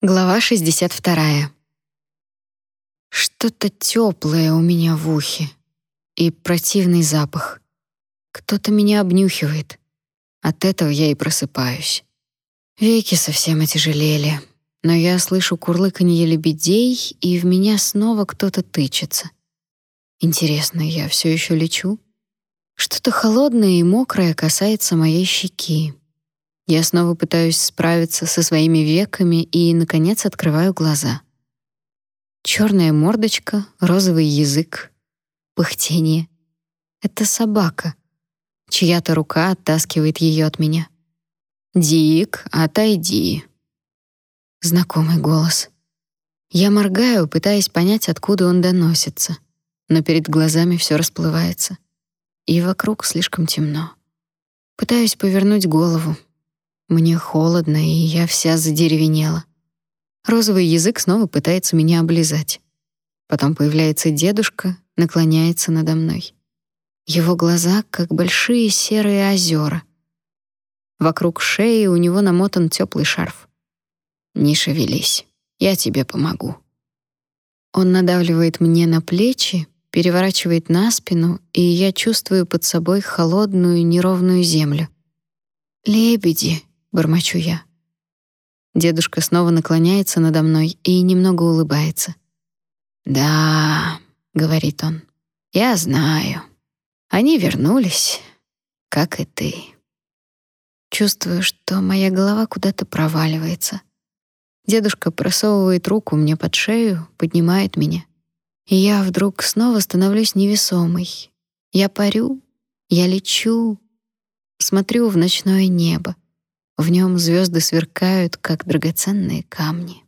Глава 62. Что-то теплое у меня в ухе и противный запах. Кто-то меня обнюхивает. От этого я и просыпаюсь. Веки совсем отяжелели, но я слышу курлыканье лебедей, и в меня снова кто-то тычется. Интересно, я все еще лечу? Что-то холодное и мокрое касается моей щеки. Я снова пытаюсь справиться со своими веками и, наконец, открываю глаза. Черная мордочка, розовый язык, пыхтение. Это собака. Чья-то рука оттаскивает ее от меня. «Дик, отойди». Знакомый голос. Я моргаю, пытаясь понять, откуда он доносится, но перед глазами все расплывается, и вокруг слишком темно. Пытаюсь повернуть голову, мне холодно, и я вся задеревенела. Розовый язык снова пытается меня облизать. Потом появляется дедушка, наклоняется надо мной. Его глаза как большие серые озера. Вокруг шеи у него намотан теплый шарф. Не шевелись, я тебе помогу. Он надавливает мне на плечи, переворачивает на спину, и я чувствую под собой холодную неровную землю. Лебеди, бормочу я. Дедушка снова наклоняется надо мной и немного улыбается. "Да", говорит он. "Я знаю. Они вернулись, как и ты". Чувствую, что моя голова куда-то проваливается. Дедушка просовывает руку мне под шею, поднимает меня. И я вдруг снова становлюсь невесомой. Я парю, я лечу, смотрю в ночное небо. В нем звезды сверкают, как драгоценные камни.